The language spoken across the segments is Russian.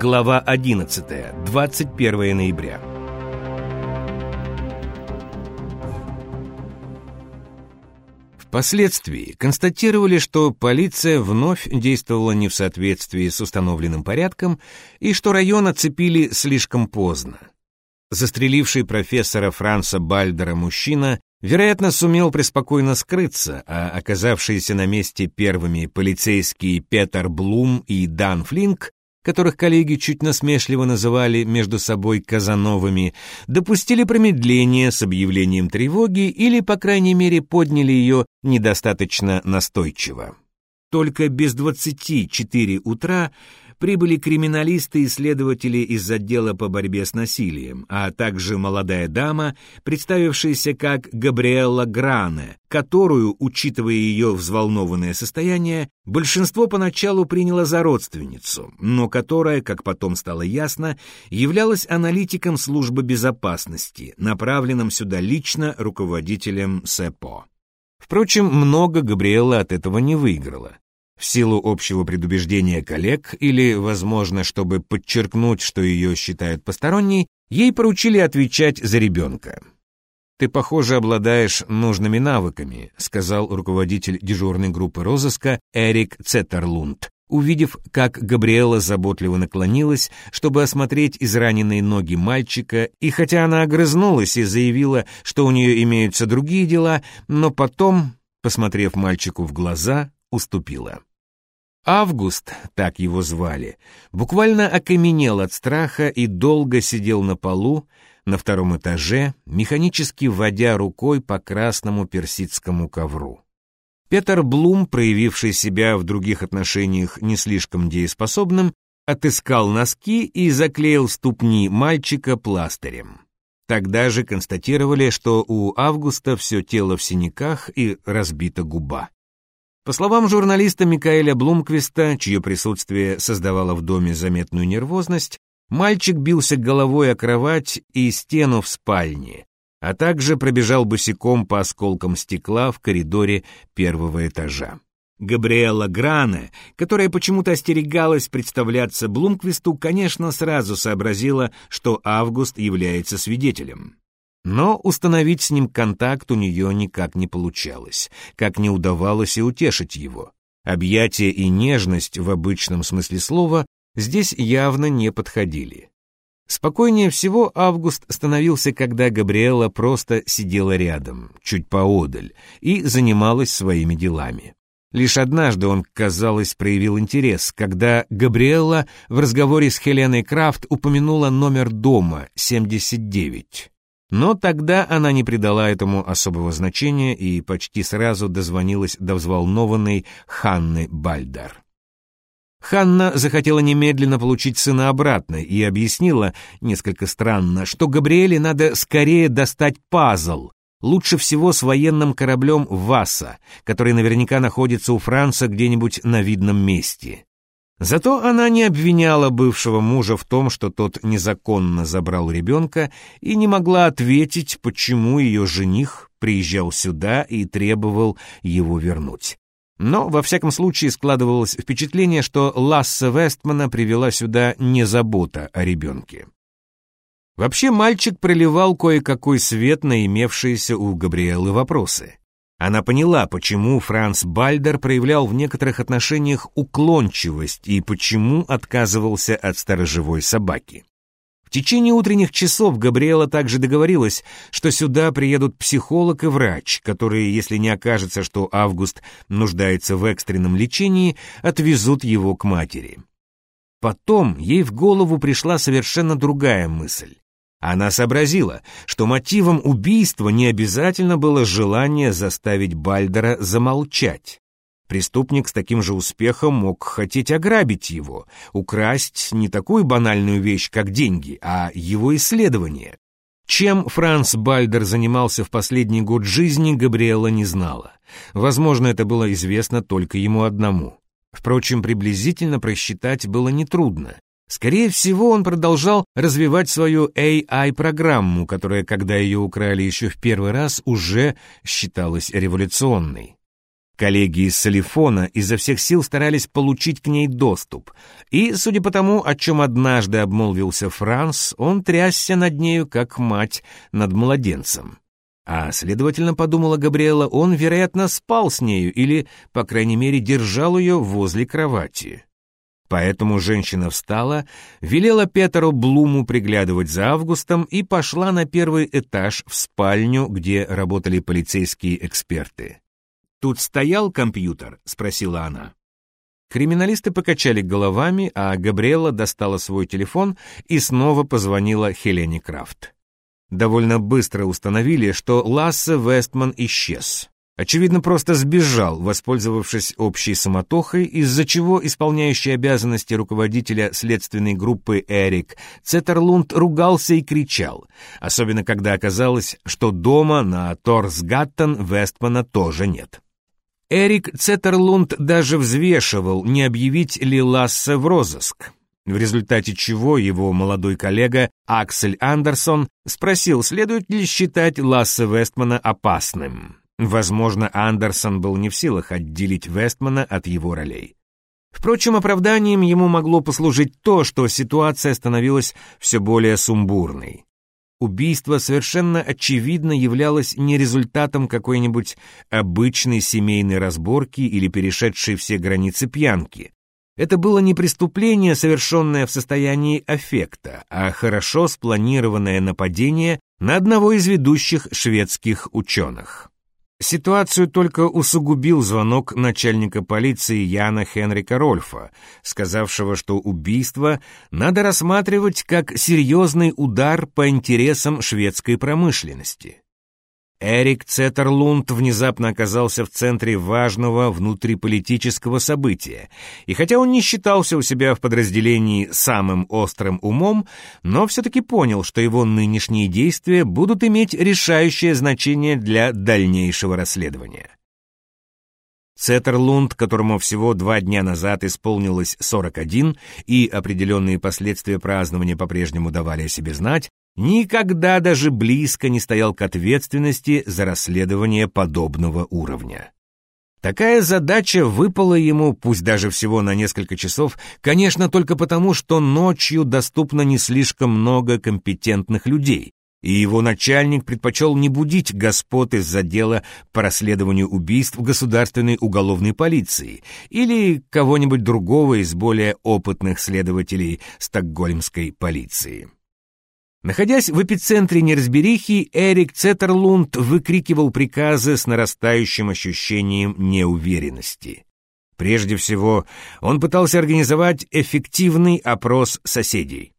Глава 11. 21 ноября. Впоследствии констатировали, что полиция вновь действовала не в соответствии с установленным порядком и что район оцепили слишком поздно. Застреливший профессора Франца Бальдера мужчина, вероятно, сумел преспокойно скрыться, а оказавшиеся на месте первыми полицейские Петер Блум и Дан Флинк которых коллеги чуть насмешливо называли между собой Казановыми, допустили промедление с объявлением тревоги или, по крайней мере, подняли ее недостаточно настойчиво. Только без двадцати четыре утра прибыли криминалисты и следователи из отдела по борьбе с насилием, а также молодая дама, представившаяся как Габриэлла Гране, которую, учитывая ее взволнованное состояние, большинство поначалу приняло за родственницу, но которая, как потом стало ясно, являлась аналитиком службы безопасности, направленным сюда лично руководителем СЭПО. Впрочем, много Габриэла от этого не выиграла. В силу общего предубеждения коллег или, возможно, чтобы подчеркнуть, что ее считают посторонней, ей поручили отвечать за ребенка. «Ты, похоже, обладаешь нужными навыками», сказал руководитель дежурной группы розыска Эрик Цеттерлунд, увидев, как Габриэла заботливо наклонилась, чтобы осмотреть израненные ноги мальчика, и хотя она огрызнулась и заявила, что у нее имеются другие дела, но потом, посмотрев мальчику в глаза, уступила. Август, так его звали, буквально окаменел от страха и долго сидел на полу, на втором этаже, механически водя рукой по красному персидскому ковру. Петер Блум, проявивший себя в других отношениях не слишком дееспособным, отыскал носки и заклеил ступни мальчика пластырем. Тогда же констатировали, что у Августа все тело в синяках и разбита губа. По словам журналиста Микаэля Блумквиста, чье присутствие создавало в доме заметную нервозность, мальчик бился головой о кровать и стену в спальне, а также пробежал босиком по осколкам стекла в коридоре первого этажа. Габриэла Гране, которая почему-то остерегалась представляться Блумквисту, конечно, сразу сообразила, что Август является свидетелем. Но установить с ним контакт у нее никак не получалось, как не удавалось и утешить его. Объятия и нежность в обычном смысле слова здесь явно не подходили. Спокойнее всего Август становился, когда Габриэла просто сидела рядом, чуть поодаль, и занималась своими делами. Лишь однажды он, казалось, проявил интерес, когда Габриэла в разговоре с Хеленой Крафт упомянула номер дома 79. Но тогда она не придала этому особого значения и почти сразу дозвонилась до взволнованной Ханны Бальдар. Ханна захотела немедленно получить сына обратно и объяснила, несколько странно, что Габриэле надо скорее достать пазл, лучше всего с военным кораблем «Васа», который наверняка находится у Франца где-нибудь на видном месте. Зато она не обвиняла бывшего мужа в том, что тот незаконно забрал ребенка, и не могла ответить, почему ее жених приезжал сюда и требовал его вернуть. Но, во всяком случае, складывалось впечатление, что Ласса Вестмана привела сюда не забота о ребенке. Вообще мальчик проливал кое-какой свет на имевшиеся у Габриэлы вопросы. Она поняла, почему Франц Бальдер проявлял в некоторых отношениях уклончивость и почему отказывался от сторожевой собаки. В течение утренних часов Габриэла также договорилась, что сюда приедут психолог и врач, которые, если не окажется, что Август нуждается в экстренном лечении, отвезут его к матери. Потом ей в голову пришла совершенно другая мысль. Она сообразила, что мотивом убийства не обязательно было желание заставить Бальдера замолчать. Преступник с таким же успехом мог хотеть ограбить его, украсть не такую банальную вещь, как деньги, а его исследование. Чем Франц Бальдер занимался в последний год жизни, Габриэла не знала. Возможно, это было известно только ему одному. Впрочем, приблизительно просчитать было нетрудно. Скорее всего, он продолжал развивать свою AI-программу, которая, когда ее украли еще в первый раз, уже считалась революционной. Коллеги из Салифона изо всех сил старались получить к ней доступ, и, судя по тому, о чем однажды обмолвился Франс, он трясся над нею, как мать над младенцем. А, следовательно, подумала Габриэла, он, вероятно, спал с нею или, по крайней мере, держал ее возле кровати. Поэтому женщина встала, велела Петеру Блуму приглядывать за Августом и пошла на первый этаж в спальню, где работали полицейские эксперты. «Тут стоял компьютер?» — спросила она. Криминалисты покачали головами, а Габриэла достала свой телефон и снова позвонила Хелене Крафт. Довольно быстро установили, что Лассе Вестман исчез. Очевидно, просто сбежал, воспользовавшись общей суматохой, из-за чего исполняющий обязанности руководителя следственной группы Эрик Цетерлунд ругался и кричал, особенно когда оказалось, что дома на Торсгаттен Вестмана тоже нет. Эрик Цеттерлунд даже взвешивал, не объявить ли Лассе в розыск, в результате чего его молодой коллега Аксель Андерсон спросил, следует ли считать Лассе Вестмана опасным. Возможно, Андерсон был не в силах отделить Вестмана от его ролей. Впрочем, оправданием ему могло послужить то, что ситуация становилась все более сумбурной убийство совершенно очевидно являлось не результатом какой-нибудь обычной семейной разборки или перешедшей все границы пьянки. Это было не преступление, совершенное в состоянии аффекта, а хорошо спланированное нападение на одного из ведущих шведских ученых. Ситуацию только усугубил звонок начальника полиции Яна Хенрика Рольфа, сказавшего, что убийство надо рассматривать как серьезный удар по интересам шведской промышленности. Эрик Цеттерлунд внезапно оказался в центре важного внутриполитического события, и хотя он не считался у себя в подразделении самым острым умом, но все-таки понял, что его нынешние действия будут иметь решающее значение для дальнейшего расследования. Цеттерлунд, которому всего два дня назад исполнилось 41, и определенные последствия празднования по-прежнему давали о себе знать, никогда даже близко не стоял к ответственности за расследование подобного уровня. Такая задача выпала ему, пусть даже всего на несколько часов, конечно, только потому, что ночью доступно не слишком много компетентных людей, и его начальник предпочел не будить господ из-за дела по расследованию убийств государственной уголовной полиции или кого-нибудь другого из более опытных следователей стокгольмской полиции. Находясь в эпицентре неразберихи, Эрик Цеттерлунд выкрикивал приказы с нарастающим ощущением неуверенности. Прежде всего, он пытался организовать эффективный опрос соседей.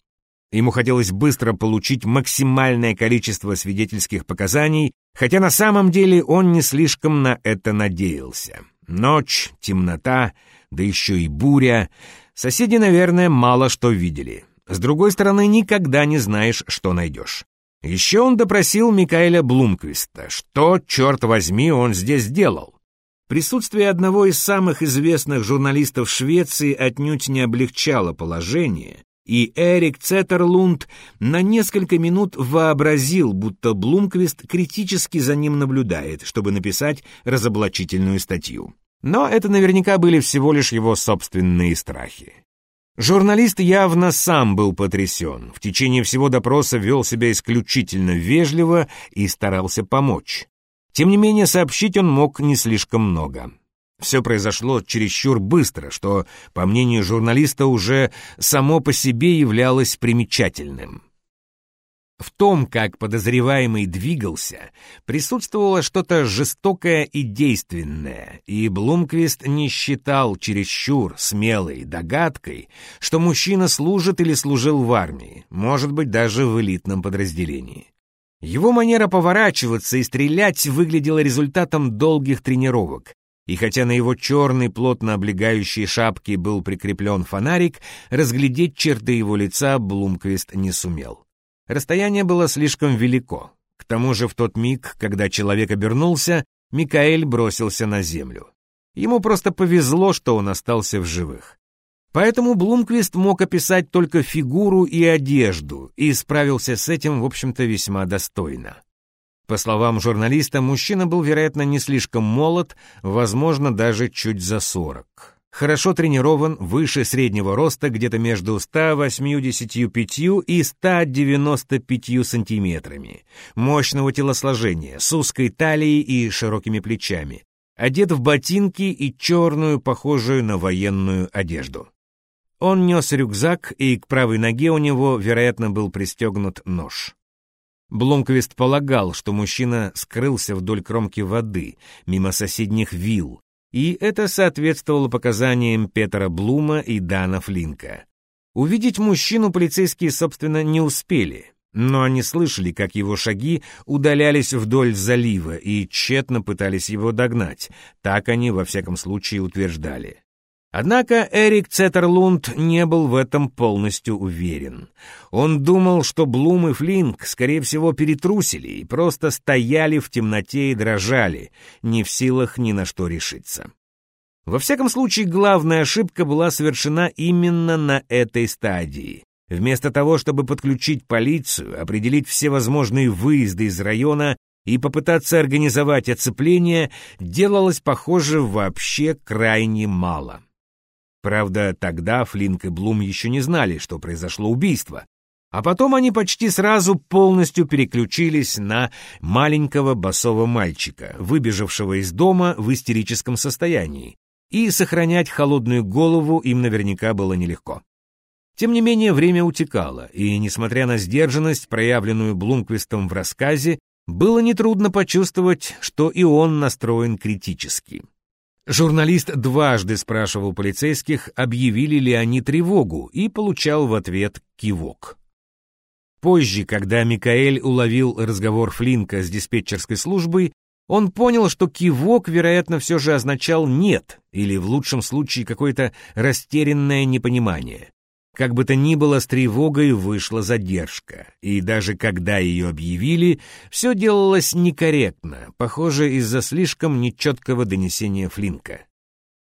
Ему хотелось быстро получить максимальное количество свидетельских показаний, хотя на самом деле он не слишком на это надеялся. Ночь, темнота, да еще и буря. Соседи, наверное, мало что видели. С другой стороны, никогда не знаешь, что найдешь. Еще он допросил Микаэля Блумквиста. Что, черт возьми, он здесь делал? Присутствие одного из самых известных журналистов Швеции отнюдь не облегчало положение, и Эрик Цеттерлунд на несколько минут вообразил, будто Блумквист критически за ним наблюдает, чтобы написать разоблачительную статью. Но это наверняка были всего лишь его собственные страхи. Журналист явно сам был потрясен. В течение всего допроса вел себя исключительно вежливо и старался помочь. Тем не менее, сообщить он мог не слишком много. Все произошло чересчур быстро, что, по мнению журналиста, уже само по себе являлось примечательным. В том, как подозреваемый двигался, присутствовало что-то жестокое и действенное, и Блумквист не считал чересчур смелой догадкой, что мужчина служит или служил в армии, может быть, даже в элитном подразделении. Его манера поворачиваться и стрелять выглядела результатом долгих тренировок, и хотя на его черной плотно облегающей шапке был прикреплен фонарик, разглядеть черты его лица Блумквист не сумел. Расстояние было слишком велико. К тому же в тот миг, когда человек обернулся, Микаэль бросился на землю. Ему просто повезло, что он остался в живых. Поэтому Блумквист мог описать только фигуру и одежду, и справился с этим, в общем-то, весьма достойно. По словам журналиста, мужчина был, вероятно, не слишком молод, возможно, даже чуть за сорок хорошо тренирован, выше среднего роста, где-то между 185 и 195 сантиметрами, мощного телосложения, с узкой талией и широкими плечами, одет в ботинки и черную, похожую на военную одежду. Он нес рюкзак, и к правой ноге у него, вероятно, был пристегнут нож. Блумквист полагал, что мужчина скрылся вдоль кромки воды, мимо соседних вилл, и это соответствовало показаниям Петера Блума и Дана Флинка. Увидеть мужчину полицейские, собственно, не успели, но они слышали, как его шаги удалялись вдоль залива и тщетно пытались его догнать, так они, во всяком случае, утверждали. Однако Эрик Цеттерлунд не был в этом полностью уверен. Он думал, что Блум и Флинк, скорее всего, перетрусили и просто стояли в темноте и дрожали, не в силах ни на что решиться. Во всяком случае, главная ошибка была совершена именно на этой стадии. Вместо того, чтобы подключить полицию, определить все возможные выезды из района и попытаться организовать оцепление, делалось, похоже, вообще крайне мало. Правда, тогда Флинк и Блум еще не знали, что произошло убийство. А потом они почти сразу полностью переключились на маленького босого мальчика, выбежавшего из дома в истерическом состоянии. И сохранять холодную голову им наверняка было нелегко. Тем не менее, время утекало, и, несмотря на сдержанность, проявленную Блумквистом в рассказе, было нетрудно почувствовать, что и он настроен критически. Журналист дважды спрашивал полицейских, объявили ли они тревогу, и получал в ответ кивок. Позже, когда Микаэль уловил разговор Флинка с диспетчерской службой, он понял, что кивок, вероятно, все же означал «нет» или, в лучшем случае, какое-то растерянное непонимание. Как бы то ни было, с тревогой вышла задержка, и даже когда ее объявили, все делалось некорректно, похоже, из-за слишком нечеткого донесения Флинка.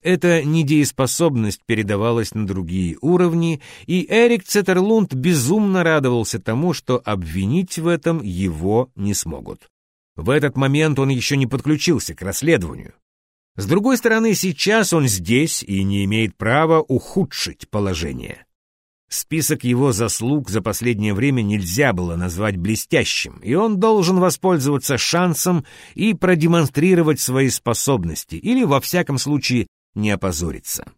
Эта недееспособность передавалась на другие уровни, и Эрик Цеттерлунд безумно радовался тому, что обвинить в этом его не смогут. В этот момент он еще не подключился к расследованию. С другой стороны, сейчас он здесь и не имеет права ухудшить положение. Список его заслуг за последнее время нельзя было назвать блестящим, и он должен воспользоваться шансом и продемонстрировать свои способности, или, во всяком случае, не опозориться.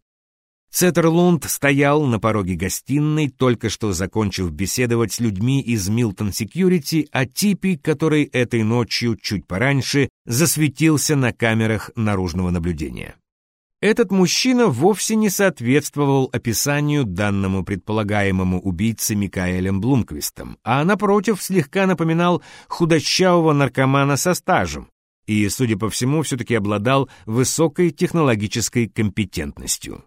Цеттерлунд стоял на пороге гостиной, только что закончив беседовать с людьми из Милтон Секьюрити о типе, который этой ночью, чуть пораньше, засветился на камерах наружного наблюдения. Этот мужчина вовсе не соответствовал описанию данному предполагаемому убийце Микаэлем Блумквистом, а, напротив, слегка напоминал худощавого наркомана со стажем и, судя по всему, все-таки обладал высокой технологической компетентностью.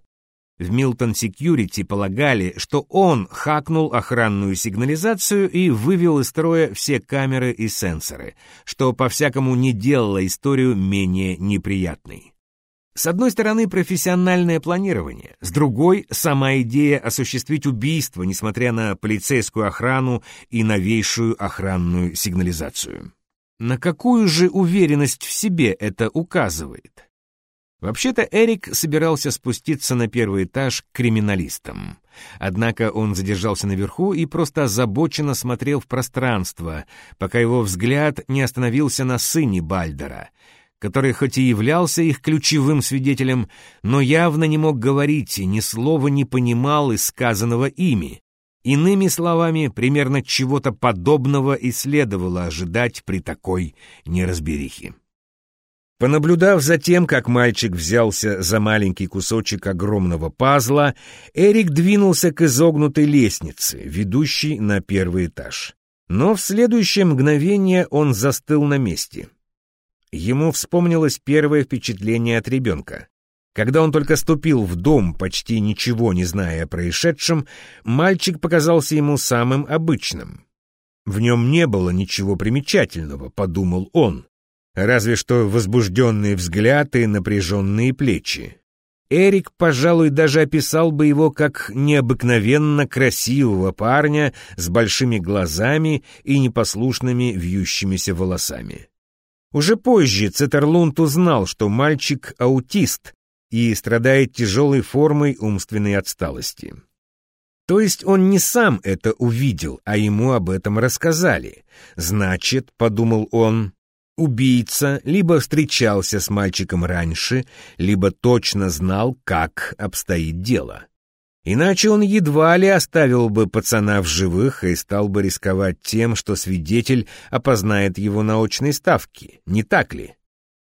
В Милтон Секьюрити полагали, что он хакнул охранную сигнализацию и вывел из строя все камеры и сенсоры, что по-всякому не делало историю менее неприятной. С одной стороны, профессиональное планирование, с другой — сама идея осуществить убийство, несмотря на полицейскую охрану и новейшую охранную сигнализацию. На какую же уверенность в себе это указывает? Вообще-то Эрик собирался спуститься на первый этаж к криминалистам. Однако он задержался наверху и просто озабоченно смотрел в пространство, пока его взгляд не остановился на сыне Бальдера — который хоть и являлся их ключевым свидетелем, но явно не мог говорить и ни слова не понимал из сказанного ими. Иными словами, примерно чего-то подобного и следовало ожидать при такой неразберихе. Понаблюдав за тем, как мальчик взялся за маленький кусочек огромного пазла, Эрик двинулся к изогнутой лестнице, ведущей на первый этаж. Но в следующее мгновение он застыл на месте — Ему вспомнилось первое впечатление от ребенка. Когда он только ступил в дом, почти ничего не зная о происшедшем, мальчик показался ему самым обычным. В нем не было ничего примечательного, подумал он, разве что возбужденные взгляды и напряженные плечи. Эрик, пожалуй, даже описал бы его как необыкновенно красивого парня с большими глазами и непослушными вьющимися волосами. Уже позже Цетерлунд узнал, что мальчик — аутист и страдает тяжелой формой умственной отсталости. То есть он не сам это увидел, а ему об этом рассказали. Значит, — подумал он, Убийца либо встречался с мальчиком раньше, либо точно знал, как обстоит дело. Иначе он едва ли оставил бы пацана в живых и стал бы рисковать тем, что свидетель опознает его на очной ставке, не так ли?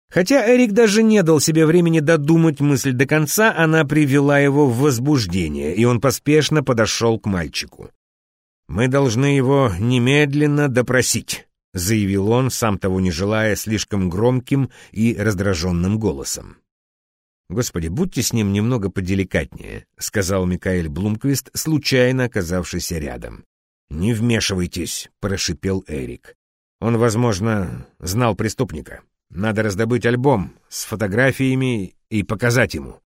Хотя Эрик даже не дал себе времени додумать мысль до конца, она привела его в возбуждение, и он поспешно подошел к мальчику. «Мы должны его немедленно допросить», — заявил он, сам того не желая, слишком громким и раздраженным голосом. «Господи, будьте с ним немного поделикатнее», — сказал Микаэль Блумквист, случайно оказавшийся рядом. «Не вмешивайтесь», — прошипел Эрик. «Он, возможно, знал преступника. Надо раздобыть альбом с фотографиями и показать ему.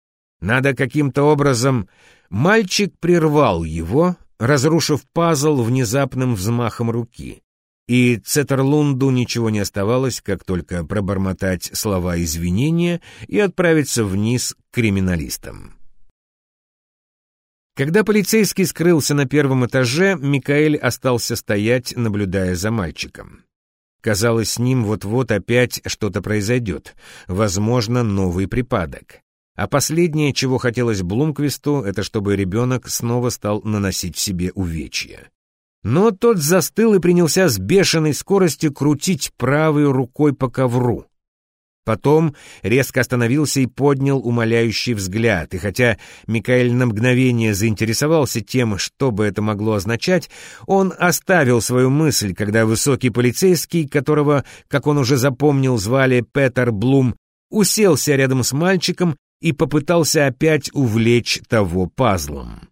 Надо каким-то образом...» Мальчик прервал его, разрушив пазл внезапным взмахом руки и Цетерлунду ничего не оставалось, как только пробормотать слова извинения и отправиться вниз к криминалистам. Когда полицейский скрылся на первом этаже, Микаэль остался стоять, наблюдая за мальчиком. Казалось, с ним вот-вот опять что-то произойдет, возможно, новый припадок. А последнее, чего хотелось Блумквисту, это чтобы ребенок снова стал наносить себе увечья. Но тот застыл и принялся с бешеной скоростью крутить правой рукой по ковру. Потом резко остановился и поднял умоляющий взгляд, и хотя Микаэль на мгновение заинтересовался тем, что бы это могло означать, он оставил свою мысль, когда высокий полицейский, которого, как он уже запомнил, звали Петер Блум, уселся рядом с мальчиком и попытался опять увлечь того пазлом.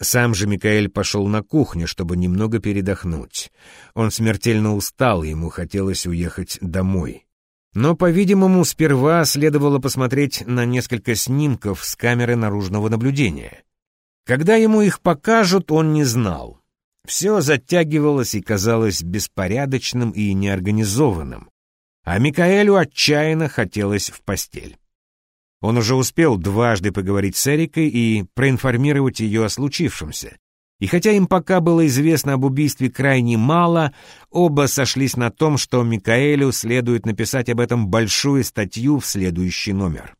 Сам же Микаэль пошел на кухню, чтобы немного передохнуть. Он смертельно устал, ему хотелось уехать домой. Но, по-видимому, сперва следовало посмотреть на несколько снимков с камеры наружного наблюдения. Когда ему их покажут, он не знал. Все затягивалось и казалось беспорядочным и неорганизованным. А Микаэлю отчаянно хотелось в постель. Он уже успел дважды поговорить с Эрикой и проинформировать ее о случившемся. И хотя им пока было известно об убийстве крайне мало, оба сошлись на том, что Микаэлю следует написать об этом большую статью в следующий номер.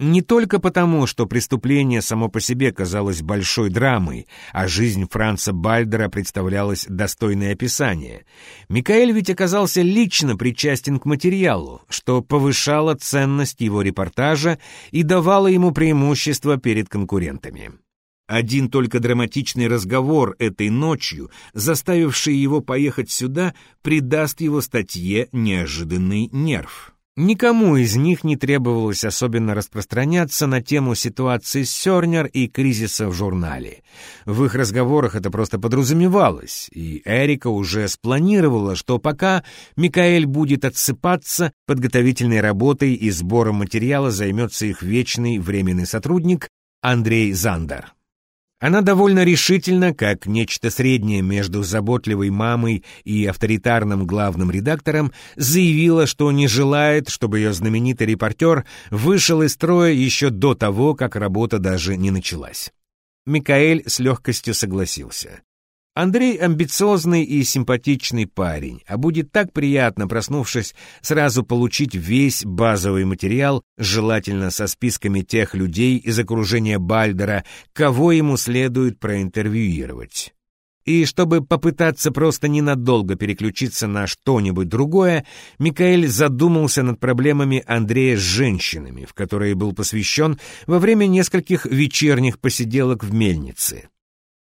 Не только потому, что преступление само по себе казалось большой драмой, а жизнь Франца Бальдера представлялась достойное описание. Микаэль ведь оказался лично причастен к материалу, что повышало ценность его репортажа и давало ему преимущество перед конкурентами. Один только драматичный разговор этой ночью, заставивший его поехать сюда, придаст его статье неожиданный нерв. Никому из них не требовалось особенно распространяться на тему ситуации Сёрнер и кризиса в журнале. В их разговорах это просто подразумевалось, и Эрика уже спланировала, что пока Микаэль будет отсыпаться, подготовительной работой и сбором материала займется их вечный временный сотрудник Андрей Зандер. Она довольно решительно, как нечто среднее между заботливой мамой и авторитарным главным редактором, заявила, что не желает, чтобы ее знаменитый репортер вышел из строя еще до того, как работа даже не началась. Микаэль с легкостью согласился. Андрей амбициозный и симпатичный парень, а будет так приятно, проснувшись, сразу получить весь базовый материал, желательно со списками тех людей из окружения Бальдера, кого ему следует проинтервьюировать. И чтобы попытаться просто ненадолго переключиться на что-нибудь другое, Микаэль задумался над проблемами Андрея с женщинами, в которые был посвящен во время нескольких вечерних посиделок в мельнице.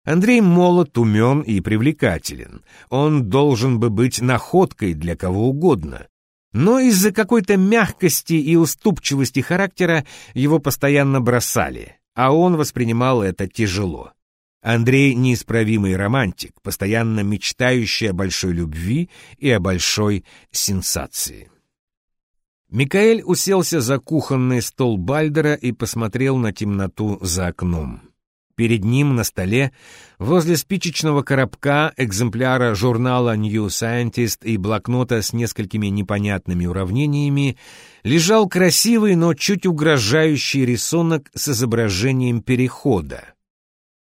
Андрей молод, умен и привлекателен. Он должен бы быть находкой для кого угодно. Но из-за какой-то мягкости и уступчивости характера его постоянно бросали, а он воспринимал это тяжело. Андрей — неисправимый романтик, постоянно мечтающий о большой любви и о большой сенсации. Микаэль уселся за кухонный стол Бальдера и посмотрел на темноту за окном. Перед ним на столе, возле спичечного коробка, экземпляра журнала New Scientist и блокнота с несколькими непонятными уравнениями, лежал красивый, но чуть угрожающий рисунок с изображением перехода.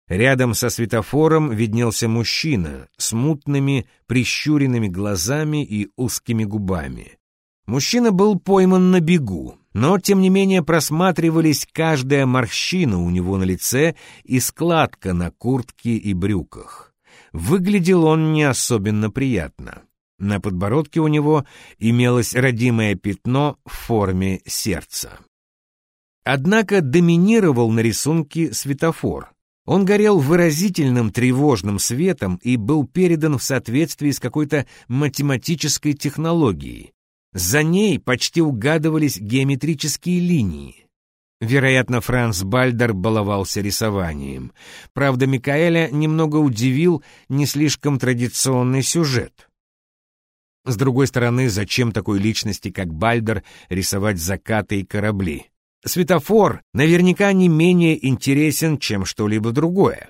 Рядом со светофором виднелся мужчина с мутными, прищуренными глазами и узкими губами. Мужчина был пойман на бегу, но, тем не менее, просматривались каждая морщина у него на лице и складка на куртке и брюках. Выглядел он не особенно приятно. На подбородке у него имелось родимое пятно в форме сердца. Однако доминировал на рисунке светофор. Он горел выразительным тревожным светом и был передан в соответствии с какой-то математической технологией. За ней почти угадывались геометрические линии. Вероятно, Франц Бальдер баловался рисованием. Правда, Микаэля немного удивил не слишком традиционный сюжет. С другой стороны, зачем такой личности, как Бальдер, рисовать закаты и корабли? Светофор наверняка не менее интересен, чем что-либо другое.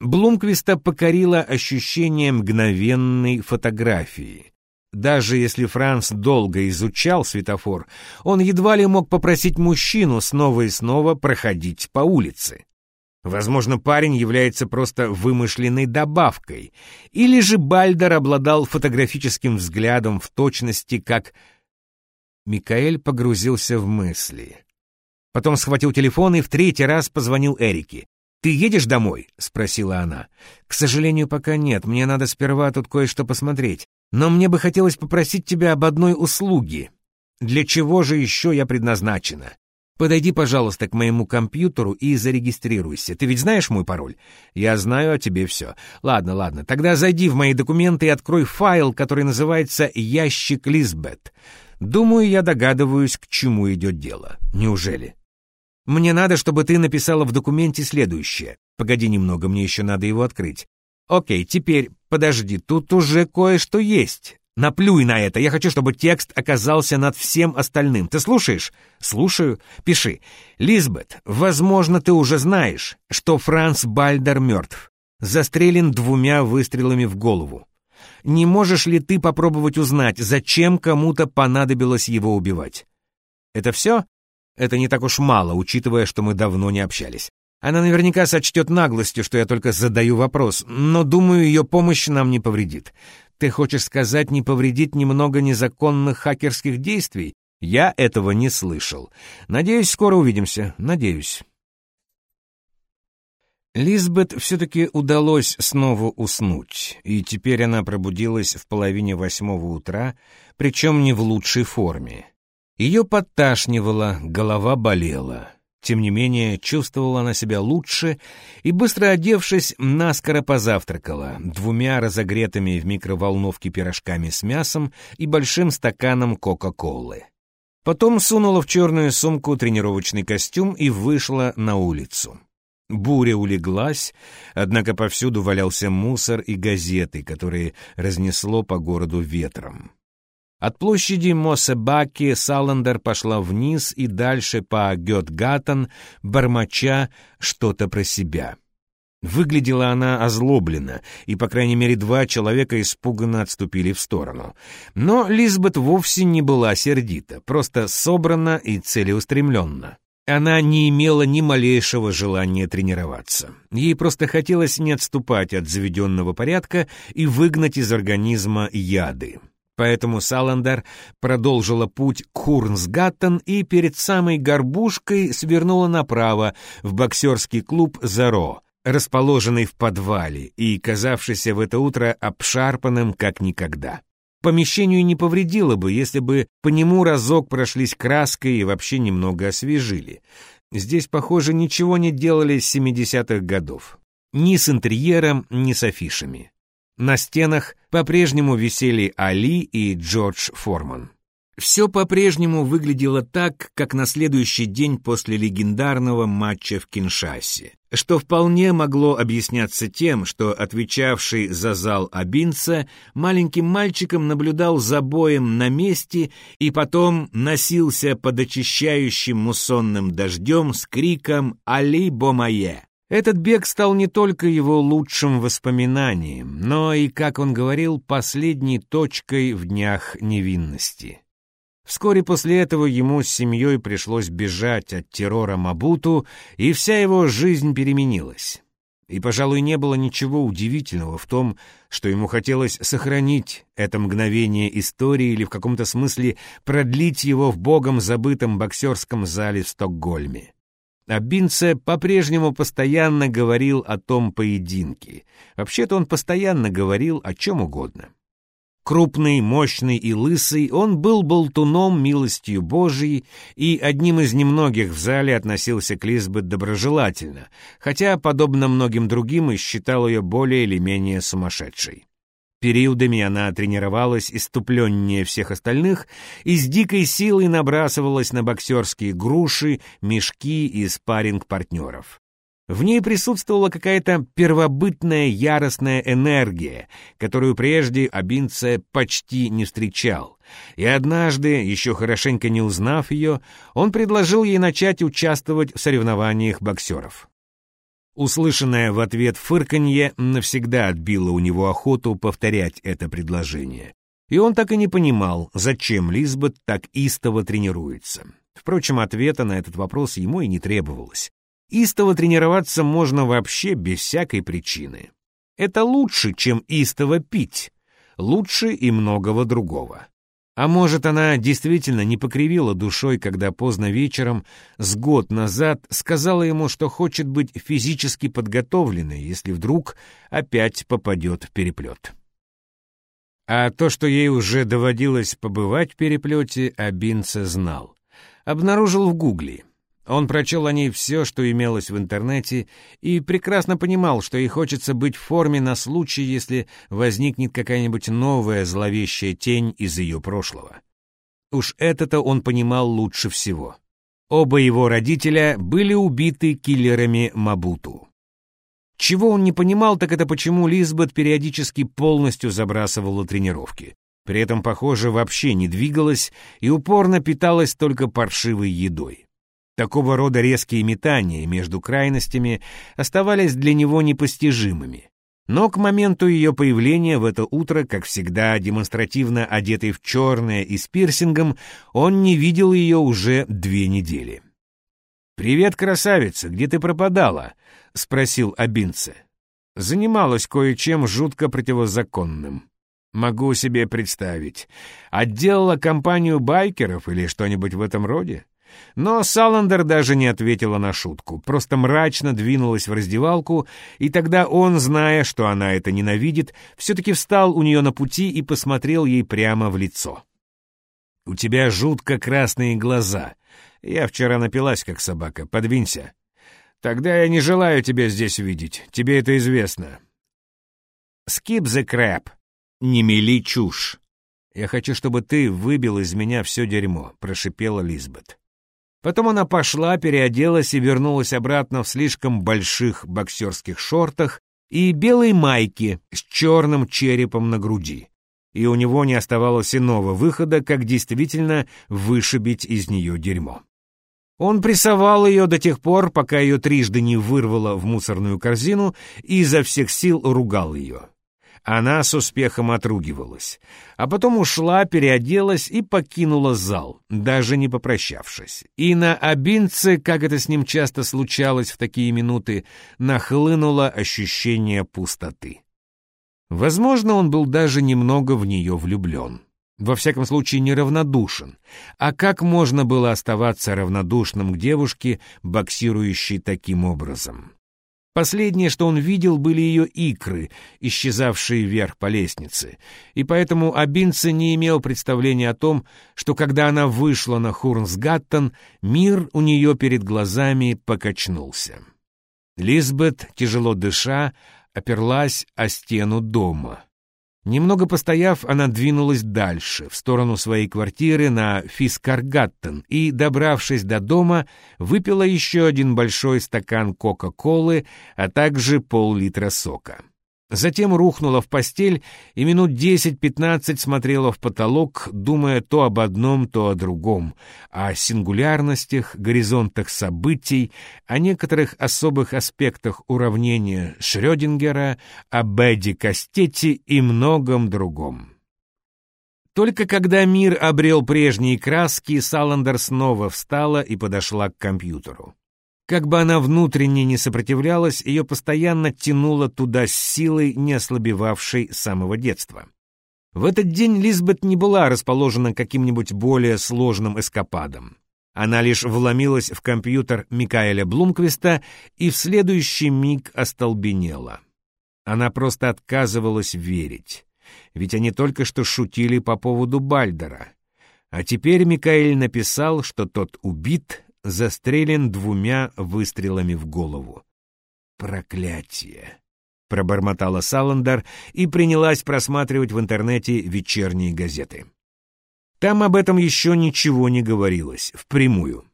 Блумквиста покорило ощущение мгновенной фотографии. Даже если Франц долго изучал светофор, он едва ли мог попросить мужчину снова и снова проходить по улице. Возможно, парень является просто вымышленной добавкой, или же Бальдер обладал фотографическим взглядом в точности, как... Микаэль погрузился в мысли. Потом схватил телефон и в третий раз позвонил Эрике. «Ты едешь домой?» — спросила она. «К сожалению, пока нет. Мне надо сперва тут кое-что посмотреть. Но мне бы хотелось попросить тебя об одной услуге. Для чего же еще я предназначена? Подойди, пожалуйста, к моему компьютеру и зарегистрируйся. Ты ведь знаешь мой пароль? Я знаю о тебе все. Ладно, ладно. Тогда зайди в мои документы и открой файл, который называется «Ящик Лизбет». Думаю, я догадываюсь, к чему идет дело. Неужели? Мне надо, чтобы ты написала в документе следующее. Погоди немного, мне еще надо его открыть. Окей, теперь, подожди, тут уже кое-что есть. Наплюй на это, я хочу, чтобы текст оказался над всем остальным. Ты слушаешь? Слушаю. Пиши. Лизбет, возможно, ты уже знаешь, что Франц Бальдер мертв. Застрелен двумя выстрелами в голову. Не можешь ли ты попробовать узнать, зачем кому-то понадобилось его убивать? Это все? Это не так уж мало, учитывая, что мы давно не общались. Она наверняка сочтет наглостью, что я только задаю вопрос, но, думаю, ее помощь нам не повредит. Ты хочешь сказать, не повредит немного незаконных хакерских действий? Я этого не слышал. Надеюсь, скоро увидимся. Надеюсь. Лизбет все-таки удалось снова уснуть, и теперь она пробудилась в половине восьмого утра, причем не в лучшей форме. Ее подташнивало, голова болела. Тем не менее, чувствовала она себя лучше и, быстро одевшись, наскоро позавтракала двумя разогретыми в микроволновке пирожками с мясом и большим стаканом Кока-Колы. Потом сунула в черную сумку тренировочный костюм и вышла на улицу. Буря улеглась, однако повсюду валялся мусор и газеты, которые разнесло по городу ветром. От площади Мосебаки Саландер пошла вниз и дальше по Гетгаттен, бормоча что-то про себя. Выглядела она озлобленно, и, по крайней мере, два человека испуганно отступили в сторону. Но Лизбет вовсе не была сердита, просто собрана и целеустремленна. Она не имела ни малейшего желания тренироваться. Ей просто хотелось не отступать от заведенного порядка и выгнать из организма яды. Поэтому Саландер продолжила путь к Хурнсгаттен и перед самой горбушкой свернула направо в боксерский клуб «Заро», расположенный в подвале и казавшийся в это утро обшарпанным как никогда. Помещению не повредило бы, если бы по нему разок прошлись краской и вообще немного освежили. Здесь, похоже, ничего не делали с 70-х годов. Ни с интерьером, ни с афишами. На стенах по-прежнему висели Али и Джордж Форман. Все по-прежнему выглядело так, как на следующий день после легендарного матча в Киншасе, что вполне могло объясняться тем, что отвечавший за зал Абинца маленьким мальчиком наблюдал за боем на месте и потом носился под очищающим муссонным дождем с криком «Али Бомае!». Этот бег стал не только его лучшим воспоминанием, но и, как он говорил, последней точкой в днях невинности. Вскоре после этого ему с семьей пришлось бежать от террора Мабуту, и вся его жизнь переменилась. И, пожалуй, не было ничего удивительного в том, что ему хотелось сохранить это мгновение истории или в каком-то смысле продлить его в богом забытом боксерском зале в Стокгольме. А Бинце по-прежнему постоянно говорил о том поединке. Вообще-то он постоянно говорил о чем угодно. Крупный, мощный и лысый, он был болтуном милостью Божией и одним из немногих в зале относился к Лизбет доброжелательно, хотя, подобно многим другим, и считал ее более или менее сумасшедшей. Периодами она тренировалась иступленнее всех остальных и с дикой силой набрасывалась на боксерские груши, мешки и спарринг партнеров в ней присутствовала какая-то первобытная яростная энергия, которую прежде Абинце почти не встречал. И однажды, еще хорошенько не узнав ее, он предложил ей начать участвовать в соревнованиях боксеров. Услышанное в ответ фырканье навсегда отбило у него охоту повторять это предложение. И он так и не понимал, зачем Лизбет так истово тренируется. Впрочем, ответа на этот вопрос ему и не требовалось. Истово тренироваться можно вообще без всякой причины. Это лучше, чем истово пить. Лучше и многого другого. А может, она действительно не покривила душой, когда поздно вечером, с год назад, сказала ему, что хочет быть физически подготовленной, если вдруг опять попадет в переплет. А то, что ей уже доводилось побывать в переплете, Абинце знал. Обнаружил в гугле — он прочел о ней все, что имелось в интернете, и прекрасно понимал, что ей хочется быть в форме на случай, если возникнет какая-нибудь новая зловещая тень из ее прошлого. Уж это-то он понимал лучше всего. Оба его родителя были убиты киллерами Мабуту. Чего он не понимал, так это почему Лизбет периодически полностью забрасывала тренировки. При этом, похоже, вообще не двигалась и упорно питалась только паршивой едой. Такого рода резкие метания между крайностями оставались для него непостижимыми. Но к моменту ее появления в это утро, как всегда демонстративно одетый в черное и с пирсингом, он не видел ее уже две недели. «Привет, красавица, где ты пропадала?» — спросил Абинце. «Занималась кое-чем жутко противозаконным. Могу себе представить. Отделала компанию байкеров или что-нибудь в этом роде?» Но Саландер даже не ответила на шутку, просто мрачно двинулась в раздевалку, и тогда он, зная, что она это ненавидит, все-таки встал у нее на пути и посмотрел ей прямо в лицо. «У тебя жутко красные глаза. Я вчера напилась, как собака. Подвинься. Тогда я не желаю тебя здесь видеть. Тебе это известно». «Skip the crap. Не мели чушь. Я хочу, чтобы ты выбил из меня все дерьмо», — прошипела Лизбет. Потом она пошла, переоделась и вернулась обратно в слишком больших боксерских шортах и белой майке с черным черепом на груди. И у него не оставалось иного выхода, как действительно вышибить из нее дерьмо. Он прессовал ее до тех пор, пока ее трижды не вырвало в мусорную корзину и изо всех сил ругал ее. Она с успехом отругивалась, а потом ушла, переоделась и покинула зал, даже не попрощавшись. И на Абинце, как это с ним часто случалось в такие минуты, нахлынуло ощущение пустоты. Возможно, он был даже немного в нее влюблен. Во всяком случае, неравнодушен. А как можно было оставаться равнодушным к девушке, боксирующей таким образом? Последнее, что он видел, были ее икры, исчезавшие вверх по лестнице, и поэтому Абинце не имел представления о том, что когда она вышла на Хурнсгаттен, мир у нее перед глазами покачнулся. Лизбет, тяжело дыша, оперлась о стену дома. Немного постояв, она двинулась дальше, в сторону своей квартиры на Фискаргаттен, и, добравшись до дома, выпила еще один большой стакан Кока-Колы, а также пол-литра сока. Затем рухнула в постель и минут десять-пятнадцать смотрела в потолок, думая то об одном, то о другом, о сингулярностях, горизонтах событий, о некоторых особых аспектах уравнения Шрёдингера, о Беде Кастетти и многом другом. Только когда мир обрел прежние краски, Саландер снова встала и подошла к компьютеру. Как бы она внутренне не сопротивлялась, ее постоянно тянуло туда с силой, не ослабевавшей с самого детства. В этот день Лизбет не была расположена каким-нибудь более сложным эскападом. Она лишь вломилась в компьютер Микаэля Блумквиста и в следующий миг остолбенела. Она просто отказывалась верить. Ведь они только что шутили по поводу Бальдера. А теперь Микаэль написал, что тот убит, застрелен двумя выстрелами в голову. «Проклятие!» — пробормотала Саландар и принялась просматривать в интернете вечерние газеты. Там об этом еще ничего не говорилось, впрямую.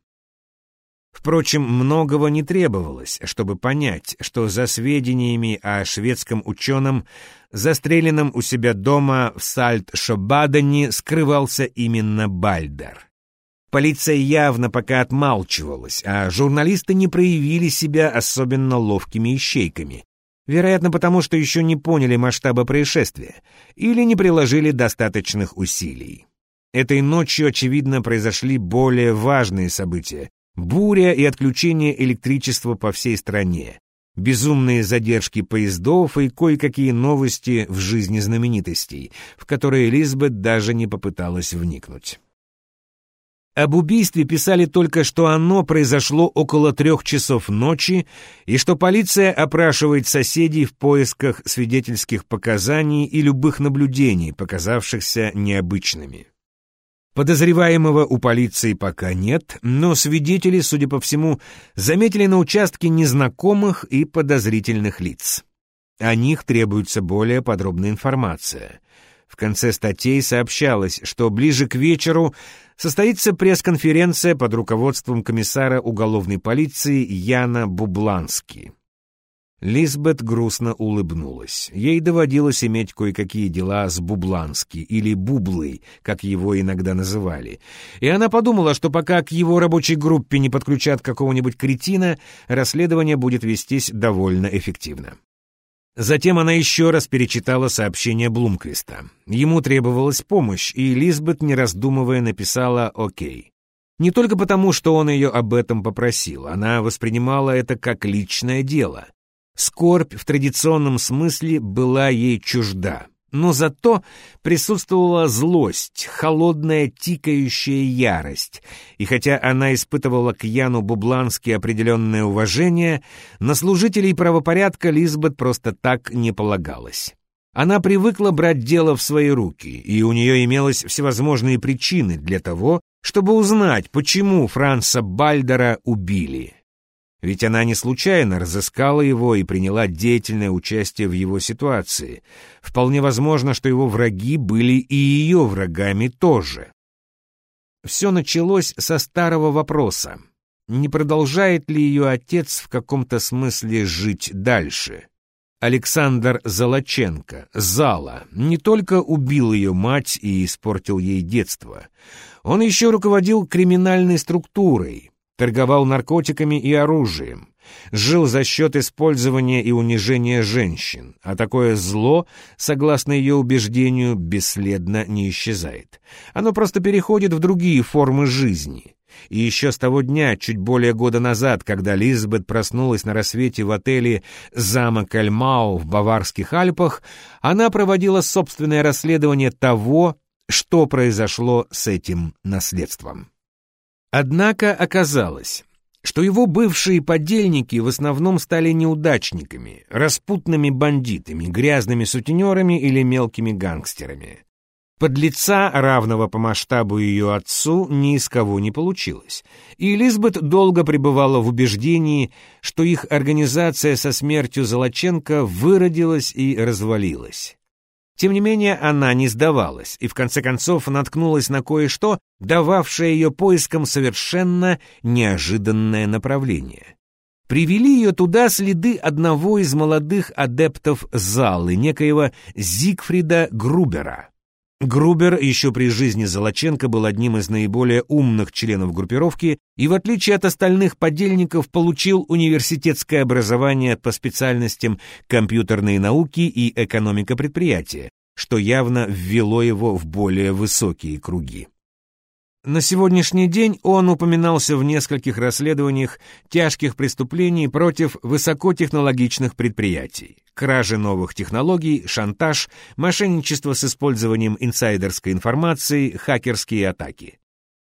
Впрочем, многого не требовалось, чтобы понять, что за сведениями о шведском ученом, застреленном у себя дома в Сальт-Шобадене, скрывался именно Бальдер. Полиция явно пока отмалчивалась, а журналисты не проявили себя особенно ловкими ищейками. Вероятно, потому что еще не поняли масштаба происшествия или не приложили достаточных усилий. Этой ночью, очевидно, произошли более важные события. Буря и отключение электричества по всей стране, безумные задержки поездов и кое-какие новости в жизни знаменитостей, в которые Лизбет даже не попыталась вникнуть. Об убийстве писали только, что оно произошло около трех часов ночи и что полиция опрашивает соседей в поисках свидетельских показаний и любых наблюдений, показавшихся необычными. Подозреваемого у полиции пока нет, но свидетели, судя по всему, заметили на участке незнакомых и подозрительных лиц. О них требуется более подробная информация. В конце статей сообщалось, что ближе к вечеру состоится пресс-конференция под руководством комиссара уголовной полиции Яна Бублански. Лизбет грустно улыбнулась. Ей доводилось иметь кое-какие дела с Бублански, или Бублой, как его иногда называли. И она подумала, что пока к его рабочей группе не подключат какого-нибудь кретина, расследование будет вестись довольно эффективно. Затем она еще раз перечитала сообщение Блумквиста. Ему требовалась помощь, и Лизбет, не раздумывая, написала «Окей». Не только потому, что он ее об этом попросил, она воспринимала это как личное дело. Скорбь в традиционном смысле была ей чужда но зато присутствовала злость, холодная тикающая ярость, и хотя она испытывала к Яну Бублански определенное уважение, на служителей правопорядка Лизбет просто так не полагалась. Она привыкла брать дело в свои руки, и у нее имелось всевозможные причины для того, чтобы узнать, почему Франца Бальдера убили. Ведь она не случайно разыскала его и приняла деятельное участие в его ситуации. Вполне возможно, что его враги были и ее врагами тоже. Все началось со старого вопроса. Не продолжает ли ее отец в каком-то смысле жить дальше? Александр Золоченко, Зала, не только убил ее мать и испортил ей детство. Он еще руководил криминальной структурой, торговал наркотиками и оружием, жил за счет использования и унижения женщин, а такое зло, согласно ее убеждению, бесследно не исчезает. Оно просто переходит в другие формы жизни. И еще с того дня, чуть более года назад, когда Лизбет проснулась на рассвете в отеле «Замок Альмау» в Баварских Альпах, она проводила собственное расследование того, что произошло с этим наследством. Однако оказалось, что его бывшие подельники в основном стали неудачниками, распутными бандитами, грязными сутенерами или мелкими гангстерами. Подлеца, равного по масштабу ее отцу, ни из кого не получилось, и Лизбет долго пребывала в убеждении, что их организация со смертью Золоченко выродилась и развалилась. Тем не менее, она не сдавалась и в конце концов наткнулась на кое-что, дававшее ее поискам совершенно неожиданное направление. Привели ее туда следы одного из молодых адептов залы, некоего Зигфрида Грубера. Грубер еще при жизни Золоченко был одним из наиболее умных членов группировки и, в отличие от остальных подельников, получил университетское образование по специальностям компьютерные науки и экономика предприятия, что явно ввело его в более высокие круги. На сегодняшний день он упоминался в нескольких расследованиях тяжких преступлений против высокотехнологичных предприятий, кражи новых технологий, шантаж, мошенничество с использованием инсайдерской информации, хакерские атаки.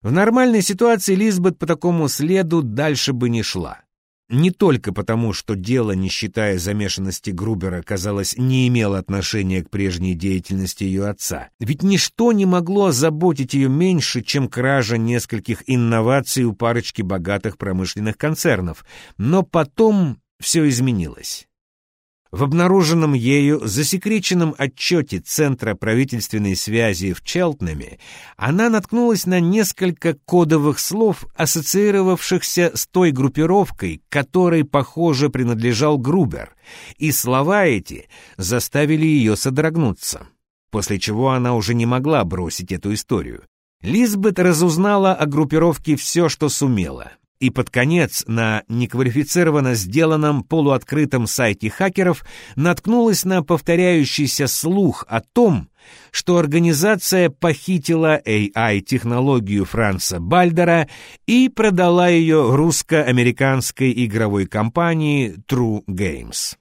В нормальной ситуации Лизбет по такому следу дальше бы не шла. Не только потому, что дело, не считая замешанности Грубера, казалось, не имело отношения к прежней деятельности ее отца. Ведь ничто не могло заботить ее меньше, чем кража нескольких инноваций у парочки богатых промышленных концернов. Но потом все изменилось. В обнаруженном ею засекреченном отчете Центра правительственной связи в Челтнаме она наткнулась на несколько кодовых слов, ассоциировавшихся с той группировкой, которой, похоже, принадлежал Грубер, и слова эти заставили ее содрогнуться, после чего она уже не могла бросить эту историю. Лизбет разузнала о группировке все, что сумела — и под конец на неквалифицированно сделанном полуоткрытом сайте хакеров наткнулась на повторяющийся слух о том, что организация похитила AI-технологию Франца Бальдера и продала ее русско-американской игровой компании True Games.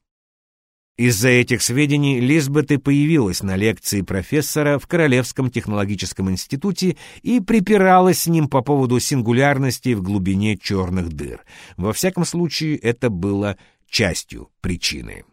Из-за этих сведений Лизбет и появилась на лекции профессора в Королевском технологическом институте и припиралась с ним по поводу сингулярности в глубине черных дыр. Во всяком случае, это было частью причины.